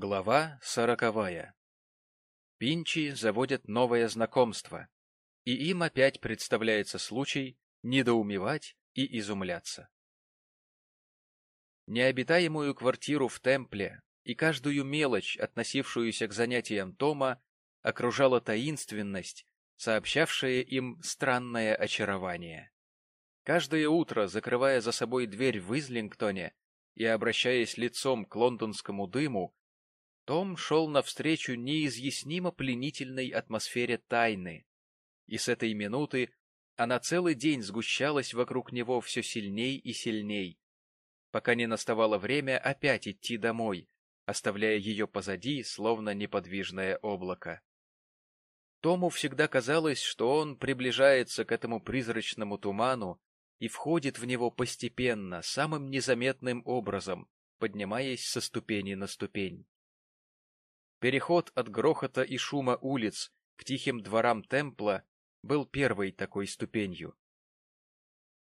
Глава сороковая Пинчи заводят новое знакомство, и им опять представляется случай недоумевать и изумляться. Необитаемую квартиру в Темпле и каждую мелочь, относившуюся к занятиям Тома, окружала таинственность, сообщавшая им странное очарование. Каждое утро, закрывая за собой дверь в Излингтоне и обращаясь лицом к лондонскому дыму, том шел навстречу неизъяснимо пленительной атмосфере тайны, и с этой минуты она целый день сгущалась вокруг него все сильней и сильней, пока не наставало время опять идти домой, оставляя ее позади, словно неподвижное облако. Тому всегда казалось, что он приближается к этому призрачному туману и входит в него постепенно, самым незаметным образом, поднимаясь со ступени на ступень. Переход от грохота и шума улиц к тихим дворам темпла был первой такой ступенью.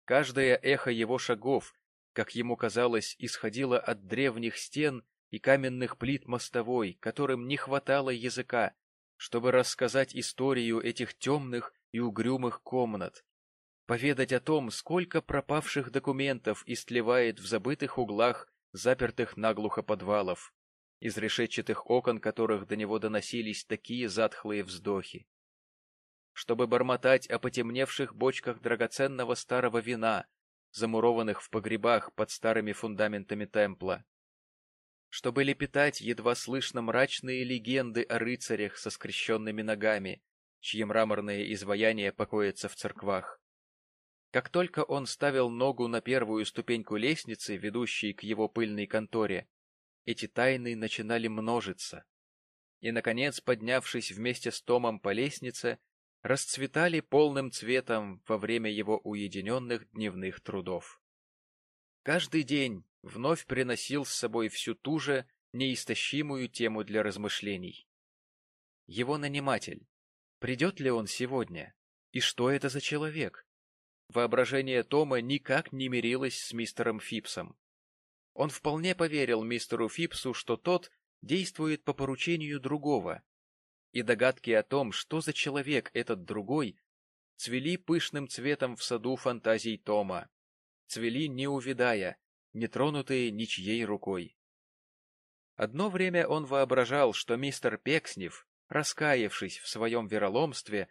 Каждое эхо его шагов, как ему казалось, исходило от древних стен и каменных плит мостовой, которым не хватало языка, чтобы рассказать историю этих темных и угрюмых комнат, поведать о том, сколько пропавших документов истлевает в забытых углах запертых наглухо подвалов, из решетчатых окон которых до него доносились такие затхлые вздохи. Чтобы бормотать о потемневших бочках драгоценного старого вина, замурованных в погребах под старыми фундаментами темпла. Чтобы лепетать едва слышно мрачные легенды о рыцарях со скрещенными ногами, чьи мраморные изваяния покоятся в церквах. Как только он ставил ногу на первую ступеньку лестницы, ведущей к его пыльной конторе, эти тайны начинали множиться. И, наконец, поднявшись вместе с Томом по лестнице, расцветали полным цветом во время его уединенных дневных трудов. Каждый день вновь приносил с собой всю ту же неистощимую тему для размышлений. Его наниматель. Придет ли он сегодня? И что это за человек? Воображение Тома никак не мирилось с мистером Фипсом. Он вполне поверил мистеру Фипсу, что тот действует по поручению другого, и догадки о том, что за человек этот другой, цвели пышным цветом в саду фантазий Тома, цвели не увядая, не тронутые ничьей рукой. Одно время он воображал, что мистер Пекснев, раскаявшись в своем вероломстве,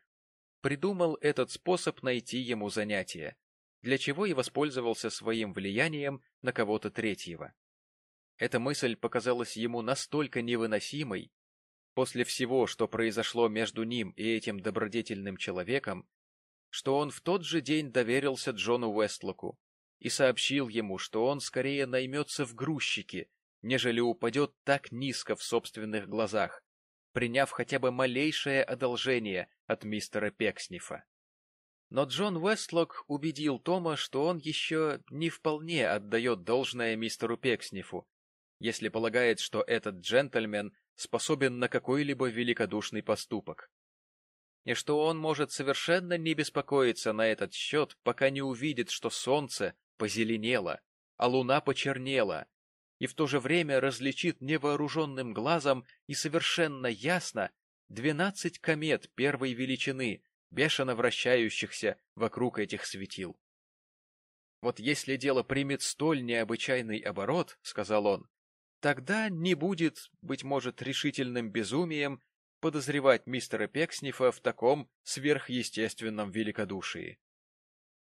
придумал этот способ найти ему занятие, для чего и воспользовался своим влиянием на кого-то третьего. Эта мысль показалась ему настолько невыносимой, после всего, что произошло между ним и этим добродетельным человеком, что он в тот же день доверился Джону Уэстлоку и сообщил ему, что он скорее наймется в грузчики, нежели упадет так низко в собственных глазах, приняв хотя бы малейшее одолжение от мистера Пекснифа. Но Джон Уэстлок убедил Тома, что он еще не вполне отдает должное мистеру Пекснифу, если полагает, что этот джентльмен способен на какой-либо великодушный поступок. И что он может совершенно не беспокоиться на этот счет, пока не увидит, что солнце позеленело, а луна почернела, и в то же время различит невооруженным глазом и совершенно ясно двенадцать комет первой величины, бешено вращающихся вокруг этих светил. «Вот если дело примет столь необычайный оборот, — сказал он, — тогда не будет, быть может, решительным безумием подозревать мистера Пекснифа в таком сверхъестественном великодушии.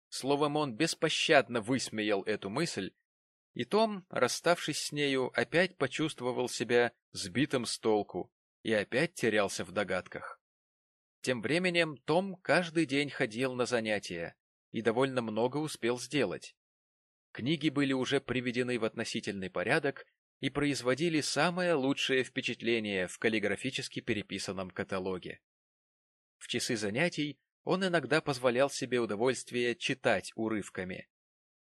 Словом, он беспощадно высмеял эту мысль, и Том, расставшись с нею, опять почувствовал себя сбитым с толку и опять терялся в догадках. Тем временем Том каждый день ходил на занятия и довольно много успел сделать. Книги были уже приведены в относительный порядок и производили самое лучшее впечатление в каллиграфически переписанном каталоге. В часы занятий он иногда позволял себе удовольствие читать урывками,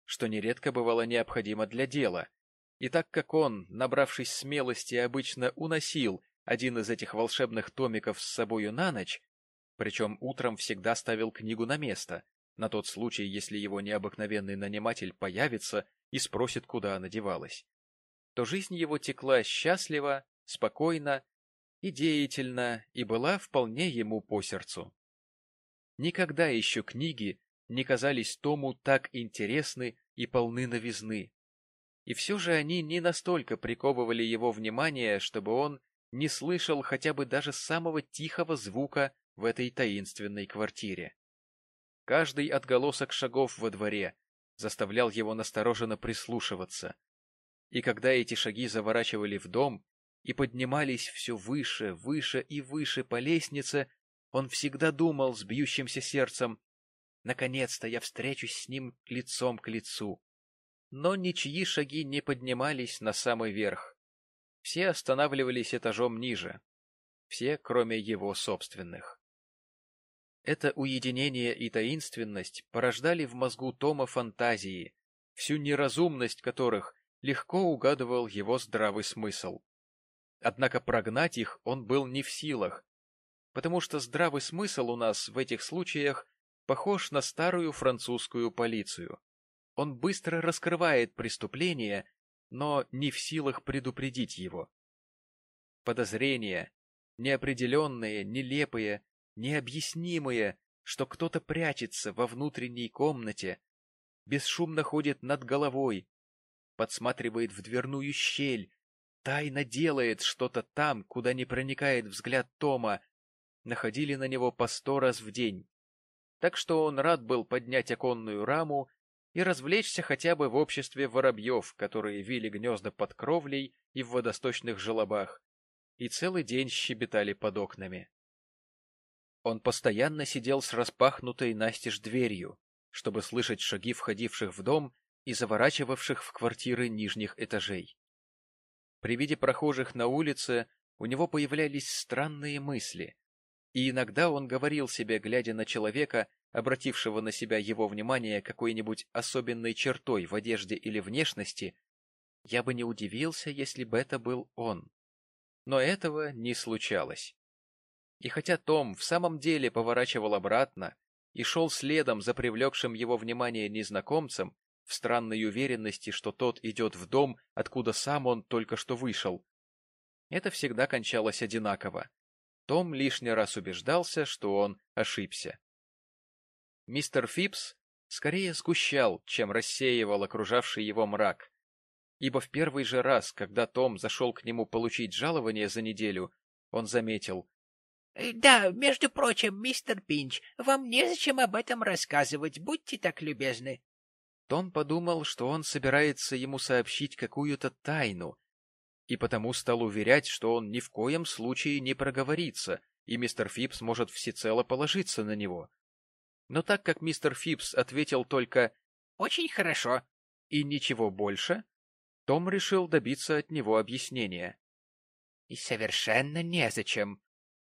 что нередко бывало необходимо для дела, и так как он, набравшись смелости, обычно уносил один из этих волшебных томиков с собою на ночь, причем утром всегда ставил книгу на место, на тот случай, если его необыкновенный наниматель появится и спросит, куда она девалась. То жизнь его текла счастливо спокойна и деятельна и была вполне ему по сердцу. Никогда еще книги не казались Тому так интересны и полны новизны. И все же они не настолько приковывали его внимание, чтобы он не слышал хотя бы даже самого тихого звука в этой таинственной квартире. Каждый отголосок шагов во дворе заставлял его настороженно прислушиваться. И когда эти шаги заворачивали в дом и поднимались все выше, выше и выше по лестнице, он всегда думал с бьющимся сердцем «Наконец-то я встречусь с ним лицом к лицу». Но ничьи шаги не поднимались на самый верх. Все останавливались этажом ниже. Все, кроме его собственных. Это уединение и таинственность порождали в мозгу Тома фантазии, всю неразумность которых легко угадывал его здравый смысл. Однако прогнать их он был не в силах, потому что здравый смысл у нас в этих случаях похож на старую французскую полицию. Он быстро раскрывает преступление, но не в силах предупредить его. Подозрения, неопределенные, нелепые, необъяснимые, что кто-то прячется во внутренней комнате, бесшумно ходит над головой, подсматривает в дверную щель, тайно делает что-то там, куда не проникает взгляд Тома, находили на него по сто раз в день. Так что он рад был поднять оконную раму и развлечься хотя бы в обществе воробьев, которые вили гнезда под кровлей и в водосточных желобах, и целый день щебетали под окнами. Он постоянно сидел с распахнутой настежь дверью, чтобы слышать шаги входивших в дом и заворачивавших в квартиры нижних этажей. При виде прохожих на улице у него появлялись странные мысли, и иногда он говорил себе, глядя на человека, обратившего на себя его внимание какой-нибудь особенной чертой в одежде или внешности, я бы не удивился, если бы это был он. Но этого не случалось. И хотя Том в самом деле поворачивал обратно и шел следом за привлекшим его внимание незнакомцем, в странной уверенности, что тот идет в дом, откуда сам он только что вышел, это всегда кончалось одинаково. Том лишний раз убеждался, что он ошибся. Мистер Фипс скорее сгущал, чем рассеивал окружавший его мрак, ибо в первый же раз, когда Том зашел к нему получить жалование за неделю, он заметил, Да, между прочим, мистер Пинч, вам незачем об этом рассказывать, будьте так любезны. Том подумал, что он собирается ему сообщить какую-то тайну, и потому стал уверять, что он ни в коем случае не проговорится, и мистер Фипс может всецело положиться на него. Но так как мистер Фипс ответил только «Очень хорошо» и ничего больше, том решил добиться от него объяснения. — И совершенно незачем, —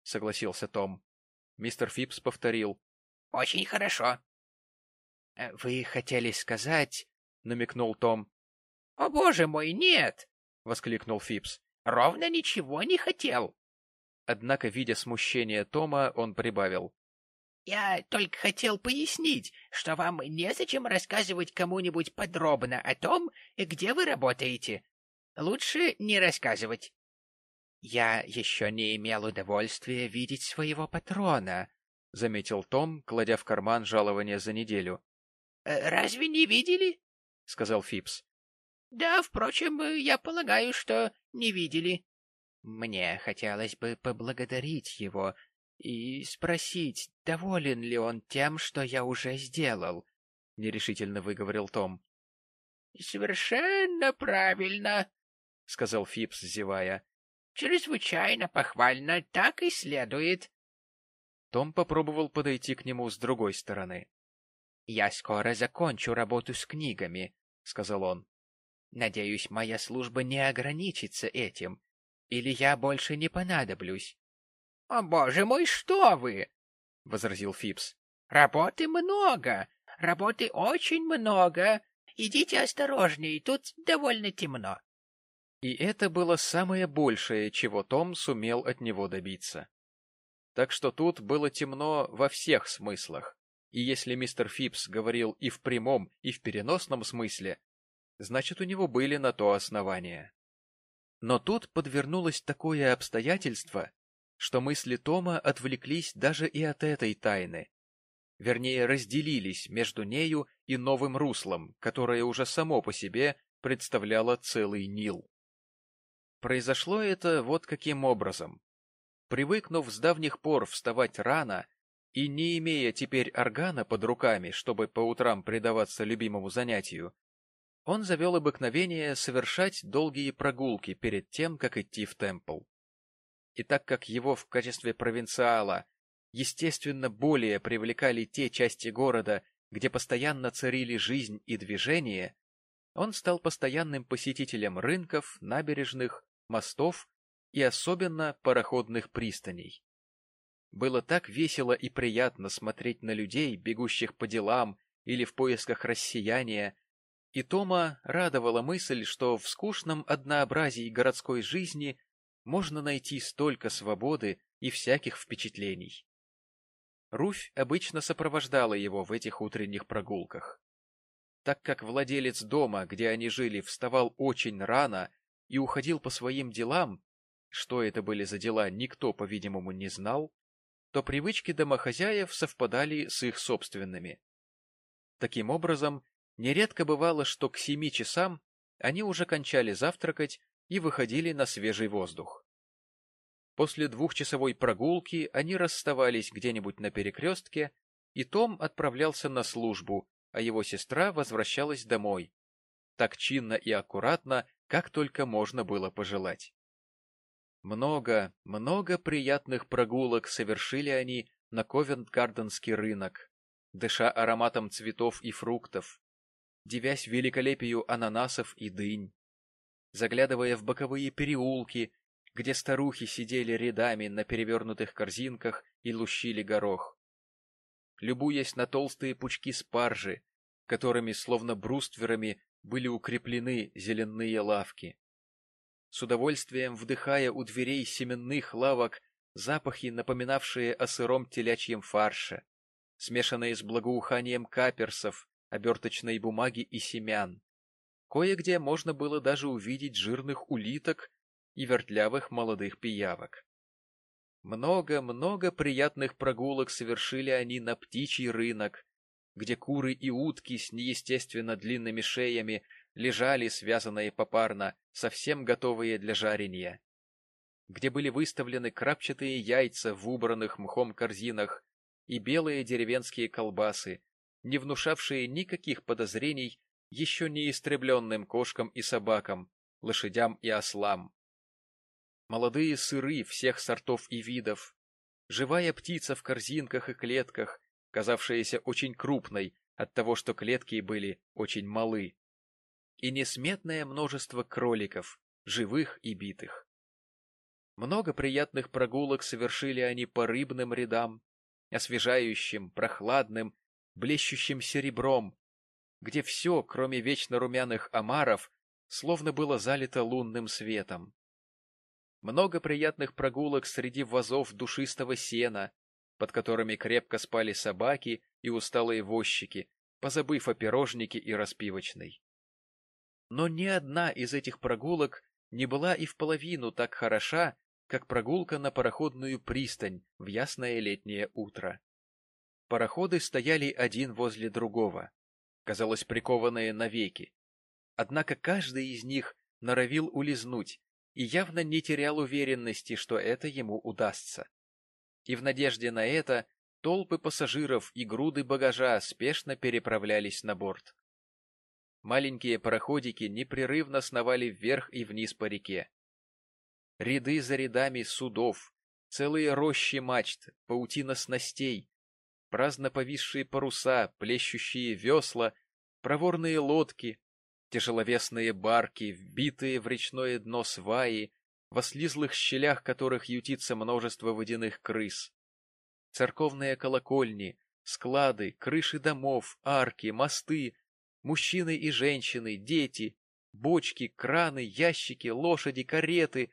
согласился Том. Мистер Фипс повторил. — Очень хорошо. «Э, — Вы хотели сказать... — намекнул Том. — О, боже мой, нет! — воскликнул Фипс. — Ровно ничего не хотел. Однако, видя смущение Тома, он прибавил. — Я только хотел пояснить, что вам незачем рассказывать кому-нибудь подробно о том, где вы работаете. Лучше не рассказывать. — Я еще не имел удовольствия видеть своего патрона, — заметил Том, кладя в карман жалование за неделю. «Э, — Разве не видели? — сказал Фипс. — Да, впрочем, я полагаю, что не видели. — Мне хотелось бы поблагодарить его и спросить, доволен ли он тем, что я уже сделал, — нерешительно выговорил Том. — Совершенно правильно, — сказал Фипс, зевая. Чрезвычайно похвально, так и следует. Том попробовал подойти к нему с другой стороны. — Я скоро закончу работу с книгами, — сказал он. — Надеюсь, моя служба не ограничится этим, или я больше не понадоблюсь. — О, боже мой, что вы! — возразил Фипс. — Работы много, работы очень много. Идите осторожней, тут довольно темно. И это было самое большее, чего Том сумел от него добиться. Так что тут было темно во всех смыслах, и если мистер Фипс говорил и в прямом, и в переносном смысле, значит, у него были на то основания. Но тут подвернулось такое обстоятельство, что мысли Тома отвлеклись даже и от этой тайны. Вернее, разделились между нею и новым руслом, которое уже само по себе представляло целый Нил. Произошло это вот каким образом. Привыкнув с давних пор вставать рано и не имея теперь органа под руками, чтобы по утрам предаваться любимому занятию, он завел обыкновение совершать долгие прогулки перед тем, как идти в темпл. И так как его в качестве провинциала, естественно, более привлекали те части города, где постоянно царили жизнь и движение, он стал постоянным посетителем рынков, набережных, мостов и особенно пароходных пристаней. Было так весело и приятно смотреть на людей, бегущих по делам или в поисках рассияния, и Тома радовала мысль, что в скучном однообразии городской жизни можно найти столько свободы и всяких впечатлений. Руфь обычно сопровождала его в этих утренних прогулках. Так как владелец дома, где они жили, вставал очень рано и уходил по своим делам, что это были за дела, никто, по-видимому, не знал, то привычки домохозяев совпадали с их собственными. Таким образом, нередко бывало, что к семи часам они уже кончали завтракать и выходили на свежий воздух. После двухчасовой прогулки они расставались где-нибудь на перекрестке, и Том отправлялся на службу, а его сестра возвращалась домой, так чинно и аккуратно, как только можно было пожелать. Много, много приятных прогулок совершили они на Ковент-Гарденский рынок, дыша ароматом цветов и фруктов, девясь великолепию ананасов и дынь, заглядывая в боковые переулки, где старухи сидели рядами на перевернутых корзинках и лущили горох, любуясь на толстые пучки спаржи, которыми, словно брустверами, были укреплены зеленые лавки. С удовольствием вдыхая у дверей семенных лавок запахи, напоминавшие о сыром телячьем фарше, смешанные с благоуханием каперсов, оберточной бумаги и семян. Кое-где можно было даже увидеть жирных улиток и вертлявых молодых пиявок. Много-много приятных прогулок совершили они на птичий рынок, где куры и утки с неестественно длинными шеями лежали, связанные попарно, совсем готовые для жарения, где были выставлены крапчатые яйца в убранных мхом корзинах и белые деревенские колбасы, не внушавшие никаких подозрений еще не истребленным кошкам и собакам, лошадям и ослам. Молодые сыры всех сортов и видов, живая птица в корзинках и клетках, казавшаяся очень крупной от того, что клетки были очень малы, и несметное множество кроликов, живых и битых. Много приятных прогулок совершили они по рыбным рядам, освежающим, прохладным, блещущим серебром, где все, кроме вечно румяных омаров, словно было залито лунным светом. Много приятных прогулок среди вазов душистого сена, под которыми крепко спали собаки и усталые возчики, позабыв о пирожнике и распивочной. Но ни одна из этих прогулок не была и в половину так хороша, как прогулка на пароходную пристань в ясное летнее утро. Пароходы стояли один возле другого, казалось, прикованные навеки. Однако каждый из них норовил улизнуть и явно не терял уверенности, что это ему удастся. И в надежде на это толпы пассажиров и груды багажа спешно переправлялись на борт. Маленькие пароходики непрерывно сновали вверх и вниз по реке. Ряды за рядами судов, целые рощи мачт, паутина снастей, праздно повисшие паруса, плещущие весла, проворные лодки, тяжеловесные барки, вбитые в речное дно сваи, во слизлых щелях которых ютится множество водяных крыс. Церковные колокольни, склады, крыши домов, арки, мосты, Мужчины и женщины, дети, бочки, краны, ящики, лошади, кареты,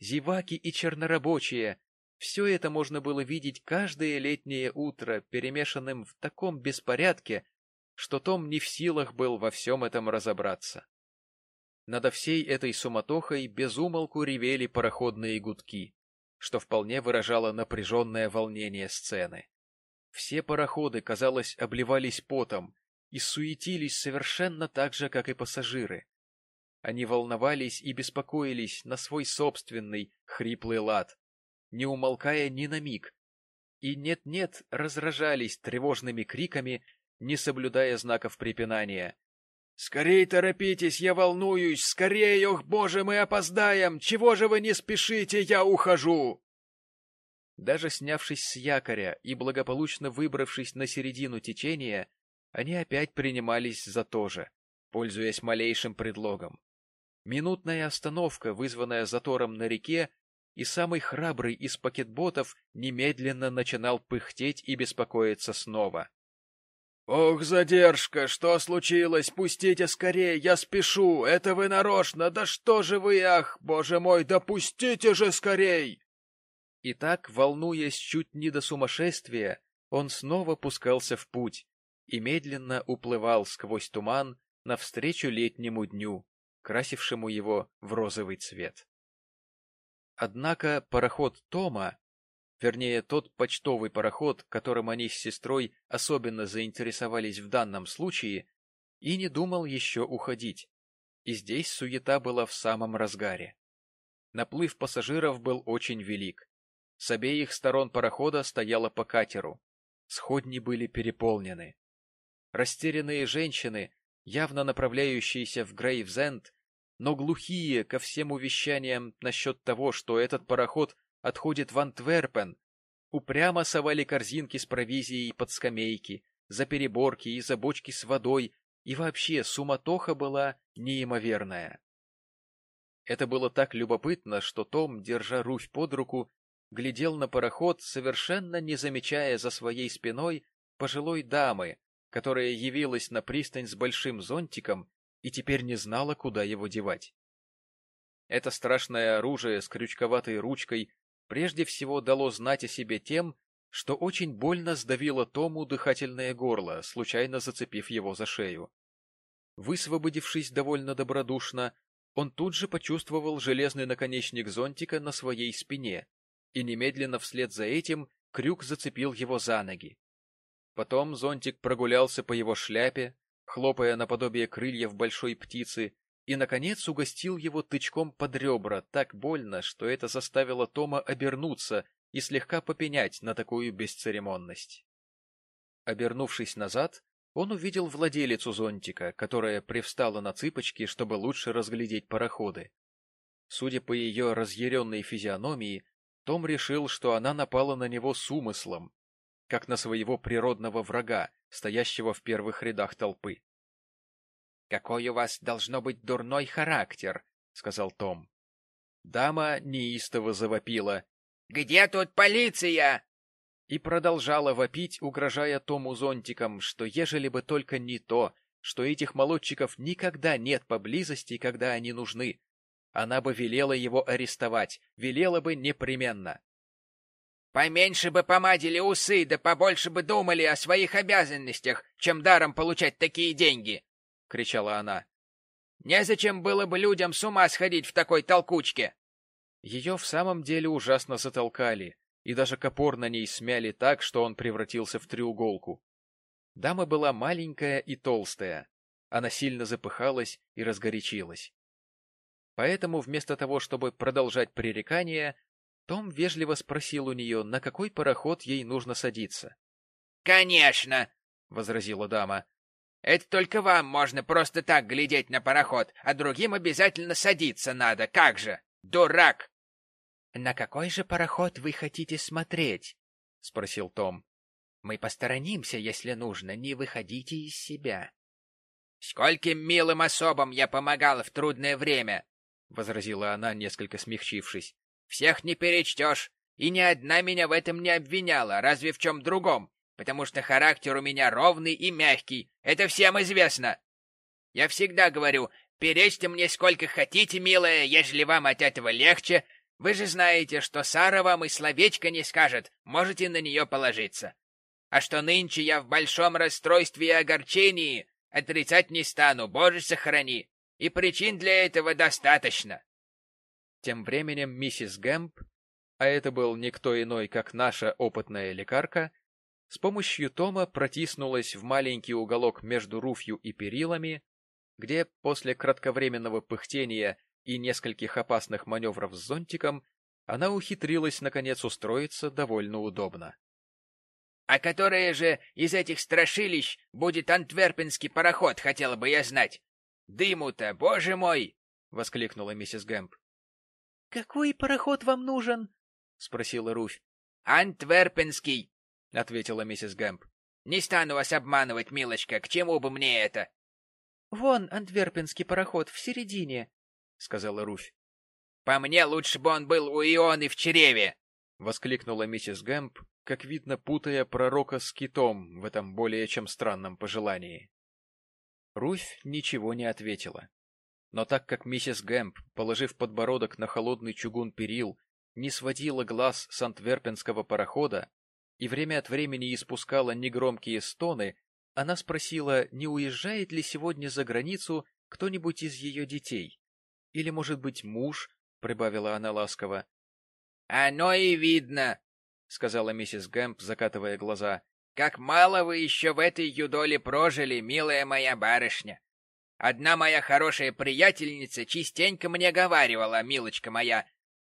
зеваки и чернорабочие — все это можно было видеть каждое летнее утро, перемешанным в таком беспорядке, что Том не в силах был во всем этом разобраться. Надо всей этой суматохой безумолку ревели пароходные гудки, что вполне выражало напряженное волнение сцены. Все пароходы, казалось, обливались потом и суетились совершенно так же, как и пассажиры. Они волновались и беспокоились на свой собственный хриплый лад, не умолкая ни на миг, и нет-нет разражались тревожными криками, не соблюдая знаков препинания. «Скорей торопитесь, я волнуюсь! Скорей, ох, боже, мы опоздаем! Чего же вы не спешите, я ухожу!» Даже снявшись с якоря и благополучно выбравшись на середину течения, они опять принимались за то же, пользуясь малейшим предлогом. Минутная остановка, вызванная затором на реке, и самый храбрый из пакетботов немедленно начинал пыхтеть и беспокоиться снова. «Ох, задержка! Что случилось? Пустите скорее, я спешу! Это вы нарочно! Да что же вы, ах, боже мой, да пустите же скорей!» И так, волнуясь чуть не до сумасшествия, он снова пускался в путь и медленно уплывал сквозь туман навстречу летнему дню, красившему его в розовый цвет. Однако пароход Тома, вернее тот почтовый пароход, которым они с сестрой особенно заинтересовались в данном случае, и не думал еще уходить. И здесь суета была в самом разгаре. Наплыв пассажиров был очень велик. С обеих сторон парохода стояло по катеру. Сходни были переполнены. Растерянные женщины, явно направляющиеся в Грейвзенд, но глухие ко всем увещаниям насчет того, что этот пароход отходит в Антверпен, упрямо совали корзинки с провизией под скамейки, за переборки и за бочки с водой, и вообще суматоха была неимоверная. Это было так любопытно, что Том, держа Руфь под руку, глядел на пароход, совершенно не замечая за своей спиной пожилой дамы, которая явилась на пристань с большим зонтиком и теперь не знала, куда его девать. Это страшное оружие с крючковатой ручкой прежде всего дало знать о себе тем, что очень больно сдавило Тому дыхательное горло, случайно зацепив его за шею. Высвободившись довольно добродушно, он тут же почувствовал железный наконечник зонтика на своей спине, и немедленно вслед за этим крюк зацепил его за ноги. Потом зонтик прогулялся по его шляпе, хлопая наподобие крыльев большой птицы, и, наконец, угостил его тычком под ребра так больно, что это заставило Тома обернуться и слегка попенять на такую бесцеремонность. Обернувшись назад, он увидел владелицу зонтика, которая привстала на цыпочки, чтобы лучше разглядеть пароходы. Судя по ее разъяренной физиономии, том решил, что она напала на него с умыслом, как на своего природного врага, стоящего в первых рядах толпы. — Какой у вас должно быть дурной характер, — сказал Том. Дама неистово завопила. — Где тут полиция? И продолжала вопить, угрожая Тому зонтиком, что ежели бы только не то, что этих молодчиков никогда нет поблизости, когда они нужны, она бы велела его арестовать, велела бы непременно. Поменьше бы помадили усы, да побольше бы думали о своих обязанностях, чем даром получать такие деньги, — кричала она. Незачем было бы людям с ума сходить в такой толкучке. Ее в самом деле ужасно затолкали, и даже копор на ней смяли так, что он превратился в треуголку. Дама была маленькая и толстая. Она сильно запыхалась и разгорячилась. Поэтому вместо того, чтобы продолжать пререкание, том вежливо спросил у нее, на какой пароход ей нужно садиться. — Конечно, — возразила дама. — Это только вам можно просто так глядеть на пароход, а другим обязательно садиться надо, как же? Дурак! — На какой же пароход вы хотите смотреть? — спросил Том. — Мы посторонимся, если нужно, не выходите из себя. — Скольким милым особам я помогала в трудное время! — возразила она, несколько смягчившись. Всех не перечтешь, и ни одна меня в этом не обвиняла, разве в чем другом, потому что характер у меня ровный и мягкий, это всем известно. Я всегда говорю, перечьте мне сколько хотите, милая, ежели вам от этого легче, вы же знаете, что Сара вам и словечко не скажет, можете на нее положиться. А что нынче я в большом расстройстве и огорчении, отрицать не стану, боже сохрани. и причин для этого достаточно. Тем временем миссис Гэмп, а это был никто иной, как наша опытная лекарка, с помощью Тома протиснулась в маленький уголок между руфью и перилами, где после кратковременного пыхтения и нескольких опасных маневров с зонтиком она ухитрилась, наконец, устроиться довольно удобно. — А которое же из этих страшилищ будет антверпенский пароход, хотела бы я знать? Дыму-то, боже мой! — воскликнула миссис Гэмп. — Какой пароход вам нужен? — спросила Руфь. — Антверпенский, — ответила миссис Гэмп. — Не стану вас обманывать, милочка, к чему бы мне это? — Вон антверпенский пароход в середине, — сказала Руфь. — По мне лучше бы он был у Ионы в чреве! — воскликнула миссис Гэмп, как видно, путая пророка с китом в этом более чем странном пожелании. Руфь ничего не ответила. Но так как миссис Гэмп, положив подбородок на холодный чугун перил, не сводила глаз с антверпенского парохода и время от времени испускала негромкие стоны, она спросила, не уезжает ли сегодня за границу кто-нибудь из ее детей. Или, может быть, муж, — прибавила она ласково. — Оно и видно, — сказала миссис Гэмп, закатывая глаза. — Как мало вы еще в этой юдоле прожили, милая моя барышня. Одна моя хорошая приятельница частенько мне говаривала, милочка моя,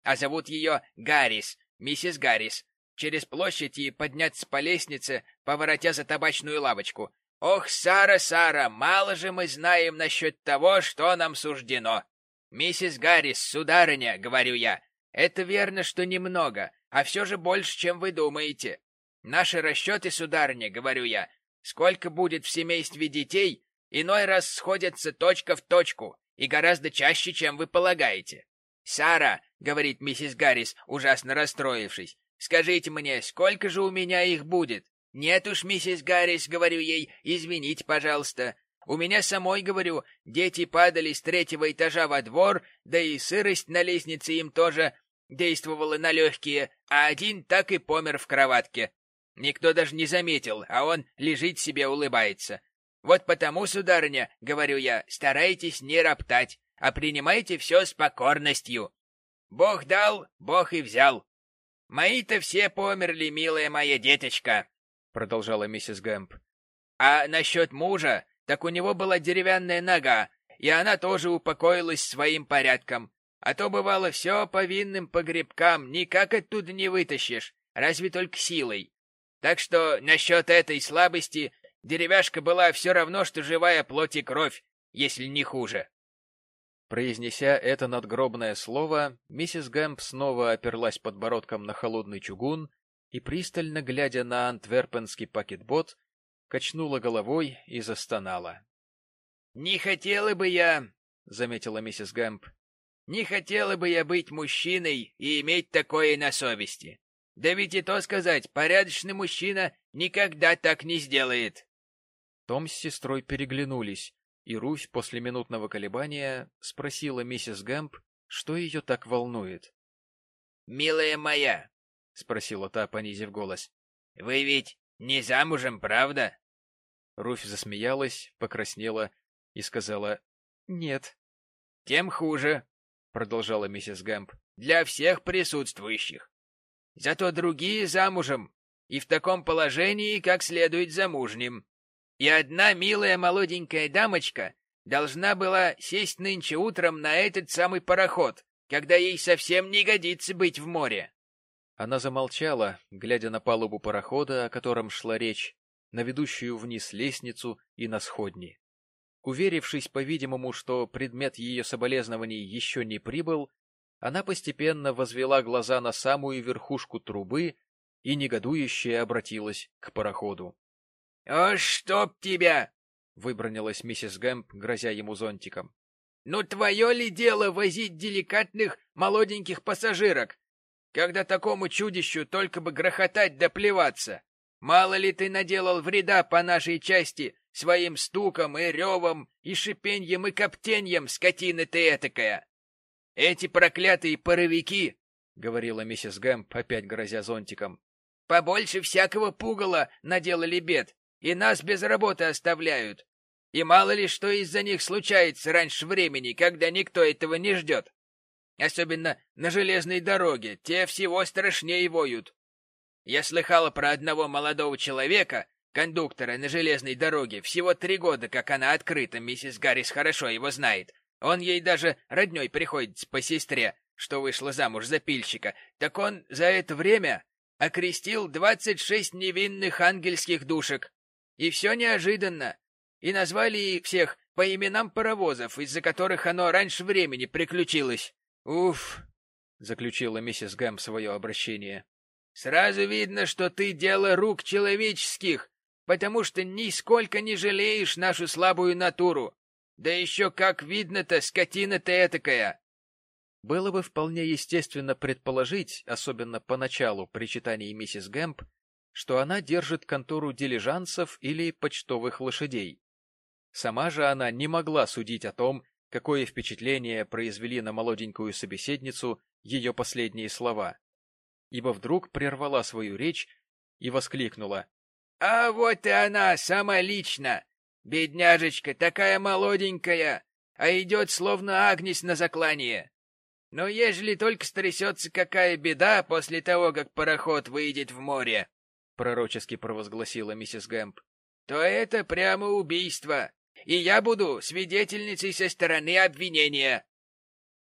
а зовут ее Гаррис, миссис Гаррис через площадь и подняться по лестнице, поворотя за табачную лавочку. «Ох, Сара, Сара, мало же мы знаем насчет того, что нам суждено!» «Миссис Гаррис, сударыня, — говорю я, — это верно, что немного, а все же больше, чем вы думаете. Наши расчеты, сударыня, — говорю я, — сколько будет в семействе детей, иной раз сходятся точка в точку, и гораздо чаще, чем вы полагаете. «Сара», — говорит миссис Гаррис, ужасно расстроившись, Скажите мне, сколько же у меня их будет? Нет уж, миссис Гаррис, говорю ей, извините, пожалуйста. У меня самой, говорю, дети падали с третьего этажа во двор, да и сырость на лестнице им тоже действовала на легкие, а один так и помер в кроватке. Никто даже не заметил, а он лежит себе улыбается. Вот потому, сударыня, говорю я, старайтесь не роптать, а принимайте все с покорностью. Бог дал, Бог и взял. Мои-то все померли, милая моя деточка, продолжала миссис Гэмп. А насчет мужа, так у него была деревянная нога, и она тоже упокоилась своим порядком. А то бывало все по винным погребкам, никак оттуда не вытащишь, разве только силой. Так что насчет этой слабости деревяшка была все равно, что живая плоть и кровь, если не хуже. Произнеся это надгробное слово, миссис Гэмп снова оперлась подбородком на холодный чугун и, пристально глядя на антверпенский пакетбот, качнула головой и застонала. — Не хотела бы я, — заметила миссис Гэмп, — не хотела бы я быть мужчиной и иметь такое на совести. Да ведь и то сказать, порядочный мужчина никогда так не сделает. Том с сестрой переглянулись, и Руфь после минутного колебания спросила миссис Гэмп, что ее так волнует. — Милая моя, — спросила та, понизив голос, — вы ведь не замужем, правда? Руфь засмеялась, покраснела и сказала «Нет». «Тем хуже», — продолжала миссис Гэмп, — «для всех присутствующих. Зато другие замужем и в таком положении, как следует замужним. И одна милая молоденькая дамочка должна была сесть нынче утром на этот самый пароход, когда ей совсем не годится быть в море. Она замолчала, глядя на палубу парохода, о котором шла речь, на ведущую вниз лестницу и на сходни. Уверившись, по-видимому, что предмет ее соболезнований еще не прибыл, она постепенно возвела глаза на самую верхушку трубы и негодующе обратилась к пароходу. — О, чтоб тебя! — выбронилась миссис Гэмп, грозя ему зонтиком. — Ну, твое ли дело возить деликатных молоденьких пассажирок, когда такому чудищу только бы грохотать да плеваться? Мало ли ты наделал вреда по нашей части своим стуком и ревом и шипеньем и коптеньем, скотина ты этакая! Эти проклятые паровики, — говорила миссис Гэмп, опять грозя зонтиком, — побольше всякого пугала наделали бед, и нас без работы оставляют. И мало ли что из-за них случается раньше времени, когда никто этого не ждет. Особенно на железной дороге, те всего страшнее воют. Я слыхала про одного молодого человека, кондуктора на железной дороге, всего три года, как она открыта, миссис Гаррис хорошо его знает. Он ей даже роднёй приходится по сестре, что вышла замуж за пильщика. Так он за это время окрестил двадцать шесть невинных ангельских душек. И все неожиданно. И назвали их всех по именам паровозов, из-за которых оно раньше времени приключилось. Уф, заключила миссис Гэм свое обращение. Сразу видно, что ты дело рук человеческих, потому что нисколько не жалеешь нашу слабую натуру. Да еще как видно-то, скотина ты этакая. Было бы вполне естественно предположить, особенно поначалу при читании миссис Гэмп, что она держит контору дилижансов или почтовых лошадей. Сама же она не могла судить о том, какое впечатление произвели на молоденькую собеседницу ее последние слова, ибо вдруг прервала свою речь и воскликнула. — А вот и она, сама лично! Бедняжечка, такая молоденькая, а идет словно Агнес на заклание. Но ежели только стрясется какая беда после того, как пароход выйдет в море, — пророчески провозгласила миссис Гэмп, — то это прямо убийство и я буду свидетельницей со стороны обвинения.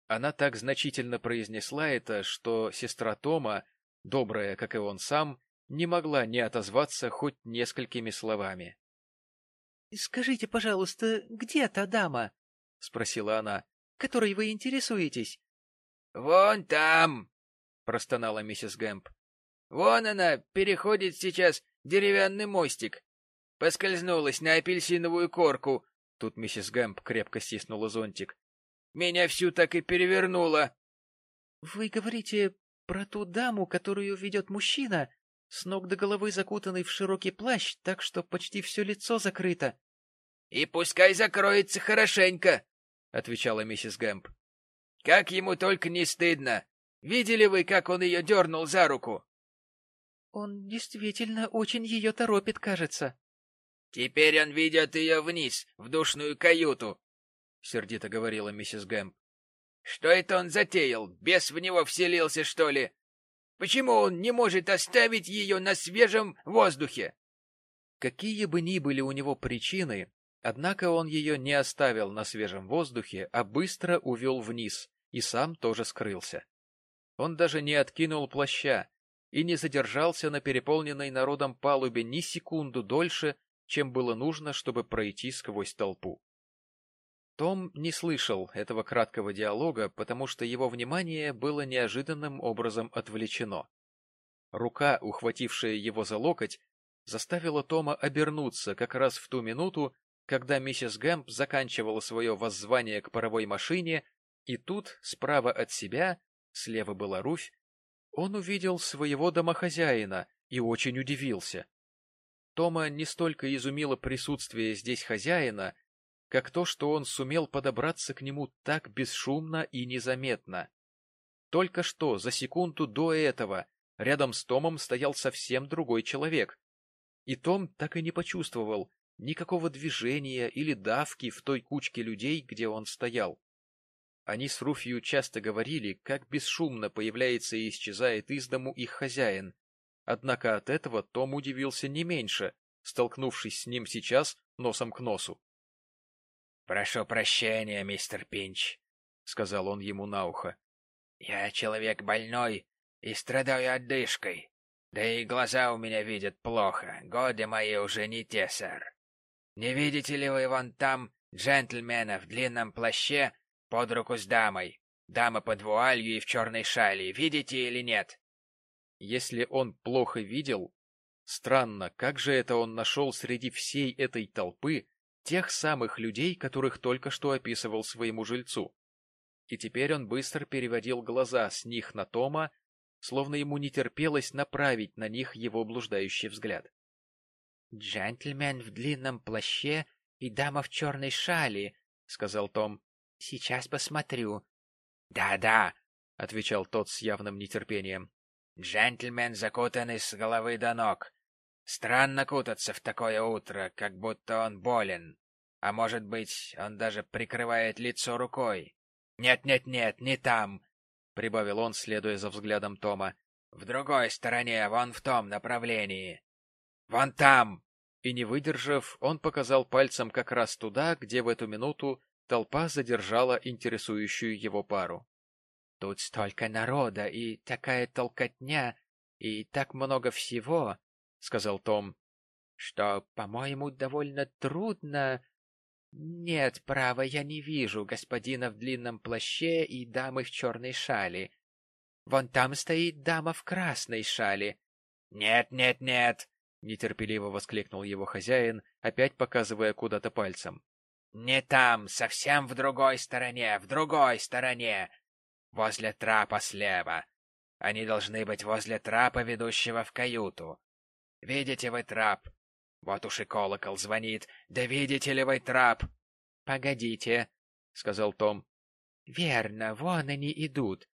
Она так значительно произнесла это, что сестра Тома, добрая, как и он сам, не могла не отозваться хоть несколькими словами. — Скажите, пожалуйста, где та дама? — спросила она. — Которой вы интересуетесь? — Вон там! — простонала миссис Гэмп. — Вон она переходит сейчас деревянный мостик. Поскользнулась на апельсиновую корку. Тут миссис Гэмп крепко стиснула зонтик. Меня всю так и перевернуло. — Вы говорите про ту даму, которую ведет мужчина, с ног до головы закутанный в широкий плащ, так что почти все лицо закрыто. — И пускай закроется хорошенько, — отвечала миссис Гэмп. — Как ему только не стыдно. Видели вы, как он ее дернул за руку? — Он действительно очень ее торопит, кажется. «Теперь он ведет ее вниз, в душную каюту», — сердито говорила миссис Гэмп. «Что это он затеял? Бес в него вселился, что ли? Почему он не может оставить ее на свежем воздухе?» Какие бы ни были у него причины, однако он ее не оставил на свежем воздухе, а быстро увел вниз и сам тоже скрылся. Он даже не откинул плаща и не задержался на переполненной народом палубе ни секунду дольше, чем было нужно, чтобы пройти сквозь толпу. Том не слышал этого краткого диалога, потому что его внимание было неожиданным образом отвлечено. Рука, ухватившая его за локоть, заставила Тома обернуться как раз в ту минуту, когда миссис Гэмп заканчивала свое воззвание к паровой машине, и тут, справа от себя, слева была Руфь, он увидел своего домохозяина и очень удивился. Тома не столько изумило присутствие здесь хозяина, как то, что он сумел подобраться к нему так бесшумно и незаметно. Только что, за секунду до этого, рядом с Томом стоял совсем другой человек. И Том так и не почувствовал никакого движения или давки в той кучке людей, где он стоял. Они с Руфью часто говорили, как бесшумно появляется и исчезает из дому их хозяин, Однако от этого Том удивился не меньше, столкнувшись с ним сейчас носом к носу. — Прошу прощения, мистер Пинч, — сказал он ему на ухо. — Я человек больной и страдаю отдышкой. Да и глаза у меня видят плохо, годы мои уже не те, сэр. Не видите ли вы вон там джентльмена в длинном плаще под руку с дамой? Дама под вуалью и в черной шали, видите или нет? Если он плохо видел, странно, как же это он нашел среди всей этой толпы тех самых людей, которых только что описывал своему жильцу. И теперь он быстро переводил глаза с них на Тома, словно ему не терпелось направить на них его блуждающий взгляд. — Джентльмен в длинном плаще и дама в черной шали, — сказал Том. — Сейчас посмотрю. «Да, — Да-да, — отвечал тот с явным нетерпением. Джентльмен закутанный с головы до ног. Странно кутаться в такое утро, как будто он болен. А может быть, он даже прикрывает лицо рукой. «Нет-нет-нет, не там!» — прибавил он, следуя за взглядом Тома. «В другой стороне, вон в том направлении. Вон там!» И, не выдержав, он показал пальцем как раз туда, где в эту минуту толпа задержала интересующую его пару. «Тут столько народа, и такая толкотня, и так много всего», — сказал Том, — «что, по-моему, довольно трудно нет, право, я не вижу господина в длинном плаще и дамы в черной шали. Вон там стоит дама в красной шали. Нет, нет, нет, нетерпеливо воскликнул его хозяин, опять показывая куда-то пальцем. Не там, совсем в другой стороне, в другой стороне. Возле трапа слева. Они должны быть возле трапа, ведущего в каюту. Видите вы трап? Вот уж и колокол звонит. Да видите ли вы трап? — Погодите, — сказал Том. — Верно, вон они идут.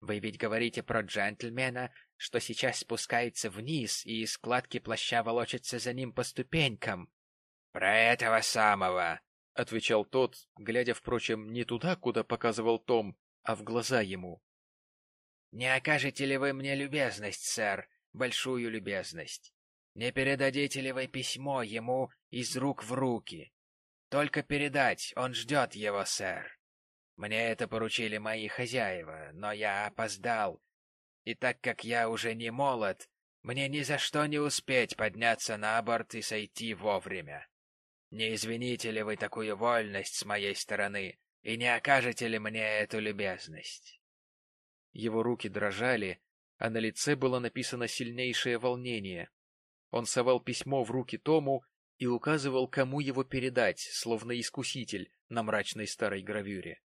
Вы ведь говорите про джентльмена, что сейчас спускается вниз, и складки плаща волочатся за ним по ступенькам. — Про этого самого, — отвечал тот, глядя, впрочем, не туда, куда показывал Том, а в глаза ему. — Не окажете ли вы мне любезность, сэр, большую любезность? Не передадите ли вы письмо ему из рук в руки? Только передать, он ждет его, сэр. Мне это поручили мои хозяева, но я опоздал. И так как я уже не молод, мне ни за что не успеть подняться на борт и сойти вовремя. Не извините ли вы такую вольность с моей стороны и не окажете ли мне эту любезность? Его руки дрожали, а на лице было написано сильнейшее волнение. Он совал письмо в руки Тому и указывал, кому его передать, словно искуситель на мрачной старой гравюре.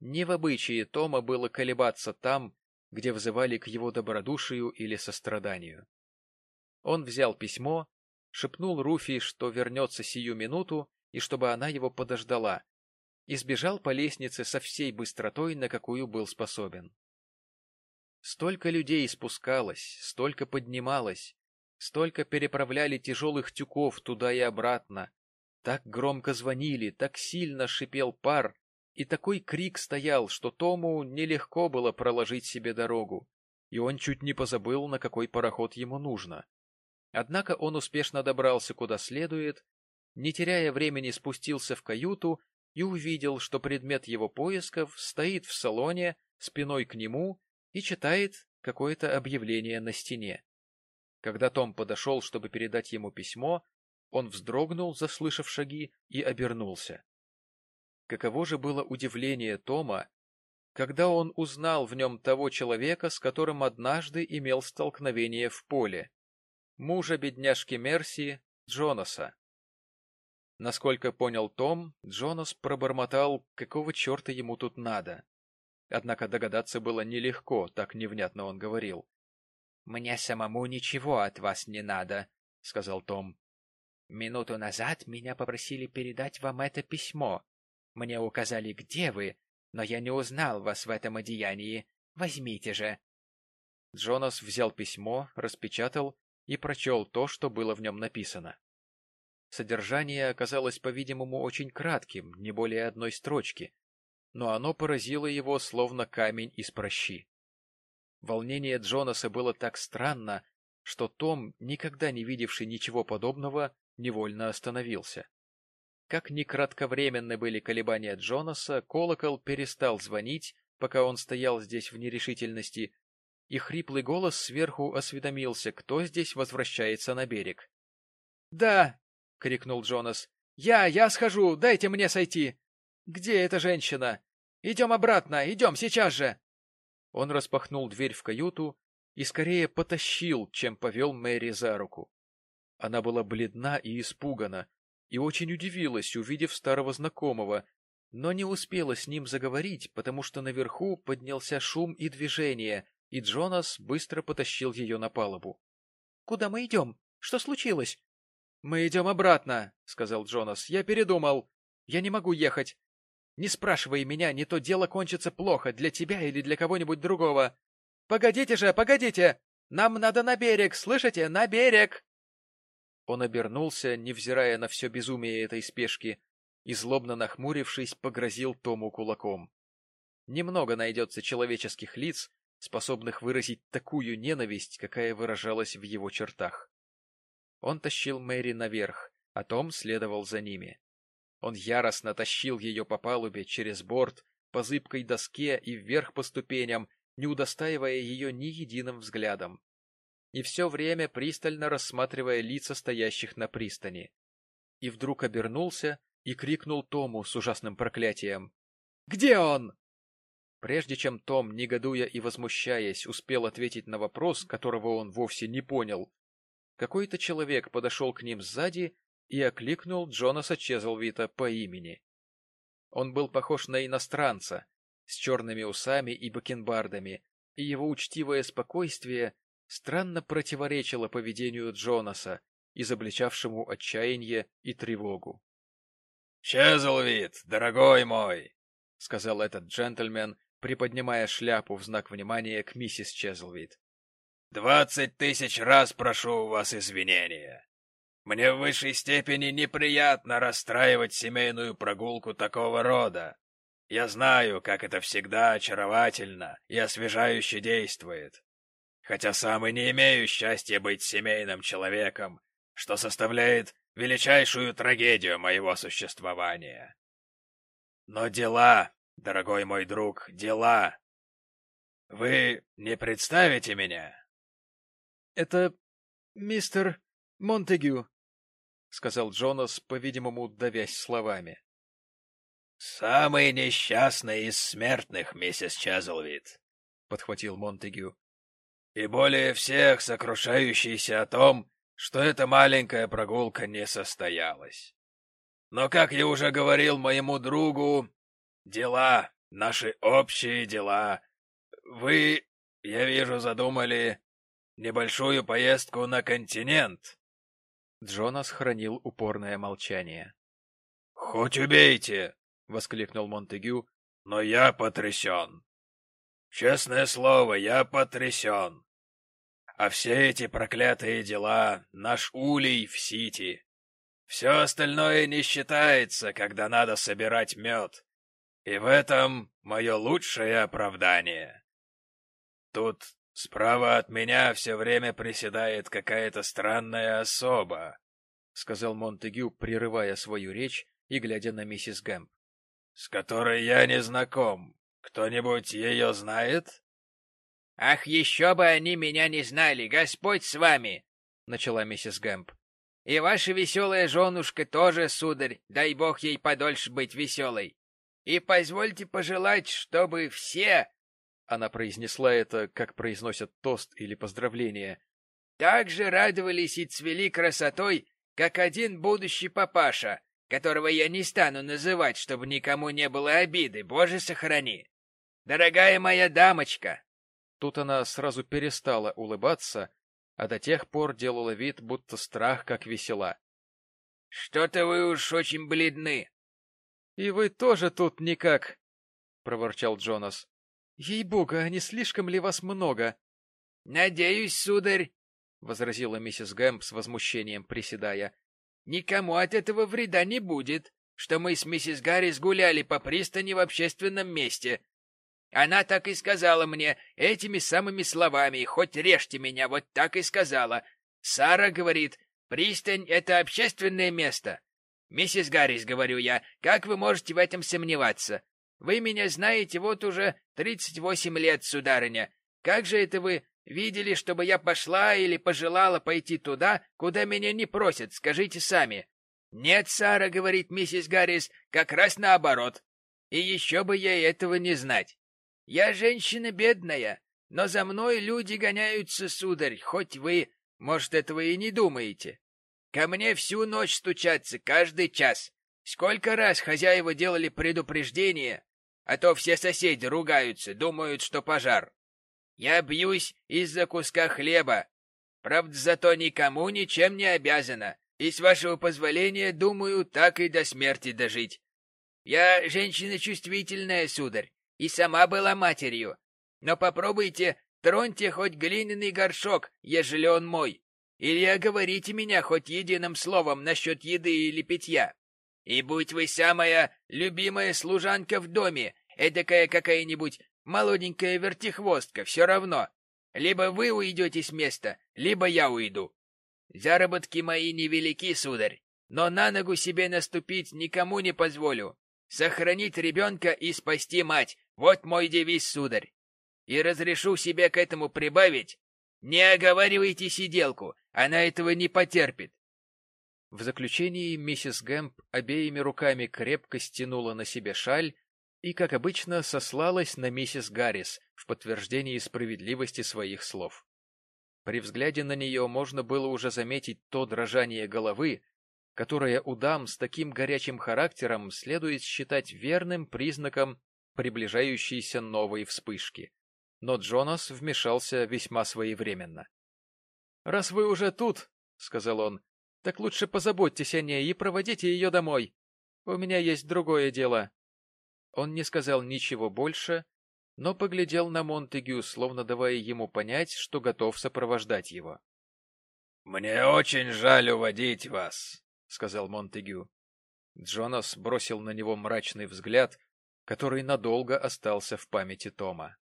Не в обычае Тома было колебаться там, где взывали к его добродушию или состраданию. Он взял письмо, шепнул Руфи, что вернется сию минуту и чтобы она его подождала, и сбежал по лестнице со всей быстротой, на какую был способен. Столько людей спускалось, столько поднималось, Столько переправляли тяжелых тюков туда и обратно. Так громко звонили, так сильно шипел пар, и такой крик стоял, что Тому нелегко было проложить себе дорогу, и он чуть не позабыл, на какой пароход ему нужно. Однако он успешно добрался куда следует, не теряя времени спустился в каюту и увидел, что предмет его поисков стоит в салоне спиной к нему и читает какое-то объявление на стене. Когда Том подошел, чтобы передать ему письмо, он вздрогнул, заслышав шаги, и обернулся. Каково же было удивление Тома, когда он узнал в нем того человека, с которым однажды имел столкновение в поле, мужа бедняжки Мерси, Джонаса. Насколько понял Том, Джонас пробормотал, какого черта ему тут надо. Однако догадаться было нелегко, так невнятно он говорил. «Мне самому ничего от вас не надо», — сказал Том. «Минуту назад меня попросили передать вам это письмо. Мне указали, где вы, но я не узнал вас в этом одеянии. Возьмите же». Джонас взял письмо, распечатал и прочел то, что было в нем написано. Содержание оказалось, по-видимому, очень кратким, не более одной строчки, но оно поразило его, словно камень из прощи. Волнение Джонаса было так странно, что Том, никогда не видевший ничего подобного, невольно остановился. Как ни кратковременны были колебания Джонаса, колокол перестал звонить, пока он стоял здесь в нерешительности, и хриплый голос сверху осведомился, кто здесь возвращается на берег. — Да! — крикнул Джонас. — Я, я схожу, дайте мне сойти! Где эта женщина? Идем обратно, идем сейчас же! Он распахнул дверь в каюту и скорее потащил, чем повел Мэри за руку. Она была бледна и испугана, и очень удивилась, увидев старого знакомого, но не успела с ним заговорить, потому что наверху поднялся шум и движение, и Джонас быстро потащил ее на палубу. — Куда мы идем? Что случилось? — Мы идем обратно, — сказал Джонас. — Я передумал. Я не могу ехать. Не спрашивай меня, не то дело кончится плохо для тебя или для кого-нибудь другого. Погодите же, погодите! Нам надо на берег, слышите? На берег!» Он обернулся, невзирая на все безумие этой спешки, и, злобно нахмурившись, погрозил Тому кулаком. Немного найдется человеческих лиц, способных выразить такую ненависть, какая выражалась в его чертах. Он тащил Мэри наверх, а Том следовал за ними. Он яростно тащил ее по палубе через борт, по зыбкой доске и вверх по ступеням, не удостаивая ее ни единым взглядом. И все время пристально рассматривая лица стоящих на пристани. И вдруг обернулся и крикнул Тому с ужасным проклятием. «Где он?» Прежде чем Том, негодуя и возмущаясь, успел ответить на вопрос, которого он вовсе не понял, какой-то человек подошел к ним сзади и окликнул Джонаса Чезлвита по имени. Он был похож на иностранца, с черными усами и бакенбардами, и его учтивое спокойствие странно противоречило поведению Джонаса, изобличавшему отчаяние и тревогу. — Чезлвит, дорогой мой! — сказал этот джентльмен, приподнимая шляпу в знак внимания к миссис Чезлвит. — Двадцать тысяч раз прошу у вас извинения. Мне в высшей степени неприятно расстраивать семейную прогулку такого рода. Я знаю, как это всегда очаровательно и освежающе действует. Хотя сам и не имею счастья быть семейным человеком, что составляет величайшую трагедию моего существования. Но дела, дорогой мой друг, дела. Вы не представите меня? — Это мистер Монтегю, — сказал Джонас, по-видимому, давясь словами. — Самый несчастный из смертных, миссис Чазлвид, — подхватил Монтегю. — И более всех сокрушающийся о том, что эта маленькая прогулка не состоялась. Но, как я уже говорил моему другу, дела, наши общие дела. Вы, я вижу, задумали небольшую поездку на континент. Джонас хранил упорное молчание. — Хоть убейте! — воскликнул Монтегю. — Но я потрясен. Честное слово, я потрясен. А все эти проклятые дела — наш улей в Сити. Все остальное не считается, когда надо собирать мед. И в этом мое лучшее оправдание. Тут справа от меня все время приседает какая-то странная особа, — сказал Монтегю, прерывая свою речь и глядя на миссис Гэмп, — с которой я не знаком. Кто-нибудь ее знает? — Ах, еще бы они меня не знали, Господь с вами! — начала миссис Гэмп. — И ваша веселая женушка тоже, сударь, дай бог ей подольше быть веселой. И позвольте пожелать, чтобы все... Она произнесла это, как произносят тост или поздравление. Так же радовались и цвели красотой, как один будущий папаша, которого я не стану называть, чтобы никому не было обиды, боже сохрани. Дорогая моя дамочка, Тут она сразу перестала улыбаться, а до тех пор делала вид, будто страх как весела. — Что-то вы уж очень бледны. — И вы тоже тут никак, — проворчал Джонас. — Ей-богу, а не слишком ли вас много? — Надеюсь, сударь, — возразила миссис Гэмп с возмущением, приседая, — никому от этого вреда не будет, что мы с миссис Гаррис гуляли по пристани в общественном месте, она так и сказала мне этими самыми словами, хоть режьте меня, вот так и сказала. Сара говорит, пристань — это общественное место. Миссис Гаррис, говорю я, как вы можете в этом сомневаться? Вы меня знаете вот уже тридцать восемь лет, сударыня. Как же это вы видели, чтобы я пошла или пожелала пойти туда, куда меня не просят, скажите сами? Нет, Сара, говорит миссис Гаррис, как раз наоборот. И еще бы ей этого не знать. Я женщина бедная, но за мной люди гоняются, сударь, хоть вы, может, этого и не думаете. Ко мне всю ночь стучатся, каждый час. Сколько раз хозяева делали предупреждение, а то все соседи ругаются, думают, что пожар. Я бьюсь из-за куска хлеба. Правда, зато никому ничем не обязана, и, с вашего позволения, думаю, так и до смерти дожить. Я женщина чувствительная, сударь, и сама была матерью. Но попробуйте, троньте хоть глиняный горшок, ежели он мой, или оговорите меня хоть единым словом насчет еды или питья. И будь вы самая любимая служанка в доме, эдакая какая-нибудь молоденькая вертихвостка, все равно. Либо вы уйдете с места, либо я уйду. Заработки мои невелики, сударь, но на ногу себе наступить никому не позволю. Сохранить ребенка и спасти мать — вот мой девиз, сударь. И разрешу себе к этому прибавить. Не оговаривайте сиделку, она этого не потерпит. В заключении миссис Гэмп обеими руками крепко стянула на себе шаль и, как обычно, сослалась на миссис Гаррис в подтверждении справедливости своих слов. При взгляде на нее можно было уже заметить то дрожание головы, которое у дам с таким горячим характером следует считать верным признаком приближающейся новой вспышки. Но Джонас вмешался весьма своевременно. — Раз вы уже тут, — сказал он, — так лучше позаботьтесь о ней и проводите ее домой. У меня есть другое дело. Он не сказал ничего больше, но поглядел на Монтегю, словно давая ему понять, что готов сопровождать его. — Мне очень жаль уводить вас, — сказал Монтегю. Джонас бросил на него мрачный взгляд, который надолго остался в памяти Тома. —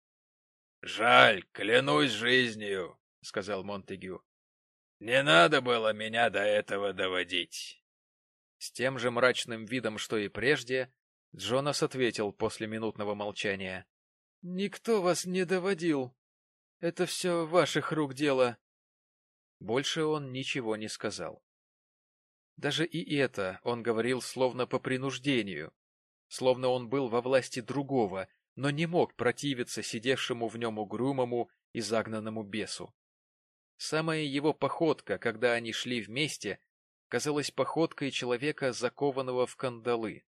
Жаль, клянусь жизнью, — сказал Монтегю. — Не надо было меня до этого доводить. С тем же мрачным видом, что и прежде, Джонас ответил после минутного молчания. — Никто вас не доводил. Это все ваших рук дело. Больше он ничего не сказал. Даже и это он говорил словно по принуждению, словно он был во власти другого, но не мог противиться сидевшему в нем угрюмому и загнанному бесу. Самая его походка, когда они шли вместе, казалась походкой человека, закованного в кандалы.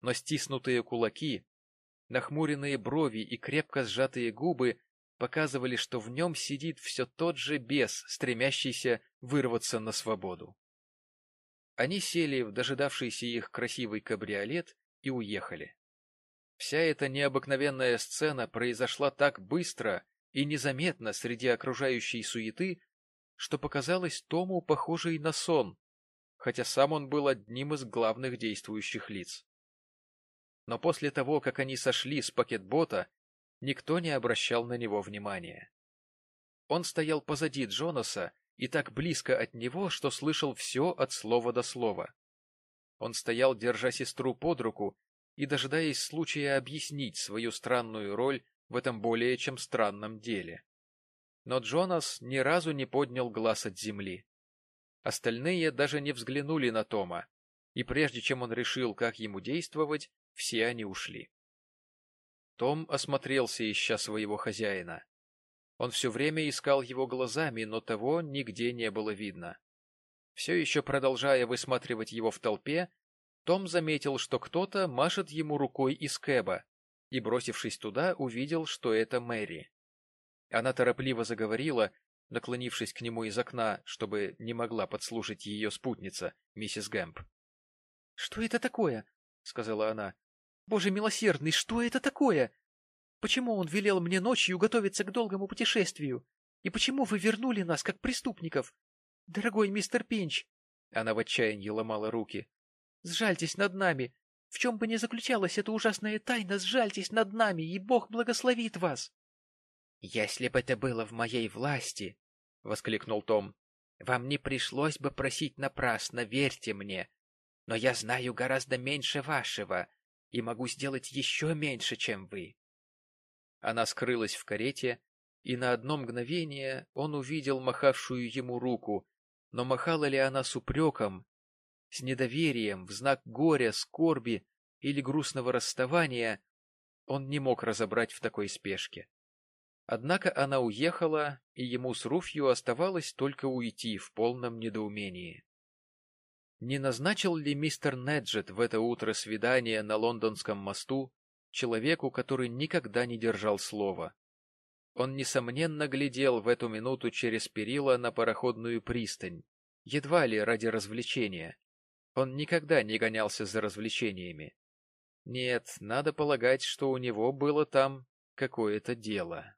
Но стиснутые кулаки, нахмуренные брови и крепко сжатые губы показывали, что в нем сидит все тот же бес, стремящийся вырваться на свободу. Они сели в дожидавшийся их красивый кабриолет и уехали. Вся эта необыкновенная сцена произошла так быстро и незаметно среди окружающей суеты, что показалось Тому похожей на сон, хотя сам он был одним из главных действующих лиц. Но после того, как они сошли с пакетбота, никто не обращал на него внимания. Он стоял позади Джонаса и так близко от него, что слышал все от слова до слова. Он стоял, держа сестру под руку и дожидаясь случая объяснить свою странную роль в этом более чем странном деле. Но Джонас ни разу не поднял глаз от земли. Остальные даже не взглянули на Тома, и прежде чем он решил, как ему действовать, все они ушли. Том осмотрелся, ища своего хозяина. Он все время искал его глазами, но того нигде не было видно. Все еще продолжая высматривать его в толпе, том заметил, что кто-то машет ему рукой из кэба, и, бросившись туда, увидел, что это Мэри. Она торопливо заговорила, наклонившись к нему из окна, чтобы не могла подслушать ее спутница, миссис Гэмп. — Что это такое? — сказала она. — Боже милосердный, что это такое? Почему он велел мне ночью готовиться к долгому путешествию? И почему вы вернули нас, как преступников? Дорогой мистер Пинч!» Она в отчаянии ломала руки. «Сжальтесь над нами! В чем бы ни заключалась эта ужасная тайна, сжальтесь над нами, и Бог благословит вас!» «Если бы это было в моей власти, — воскликнул Том, — вам не пришлось бы просить напрасно, верьте мне. Но я знаю гораздо меньше вашего и могу сделать еще меньше, чем вы. Она скрылась в карете, и на одно мгновение он увидел махавшую ему руку, но махала ли она с упреком, с недоверием, в знак горя, скорби или грустного расставания, он не мог разобрать в такой спешке. Однако она уехала, и ему с Руфью оставалось только уйти в полном недоумении. Не назначил ли мистер Неджет в это утро свидание на лондонском мосту человеку, который никогда не держал слова. Он, несомненно, глядел в эту минуту через перила на пароходную пристань, едва ли ради развлечения. Он никогда не гонялся за развлечениями. Нет, надо полагать, что у него было там какое-то дело.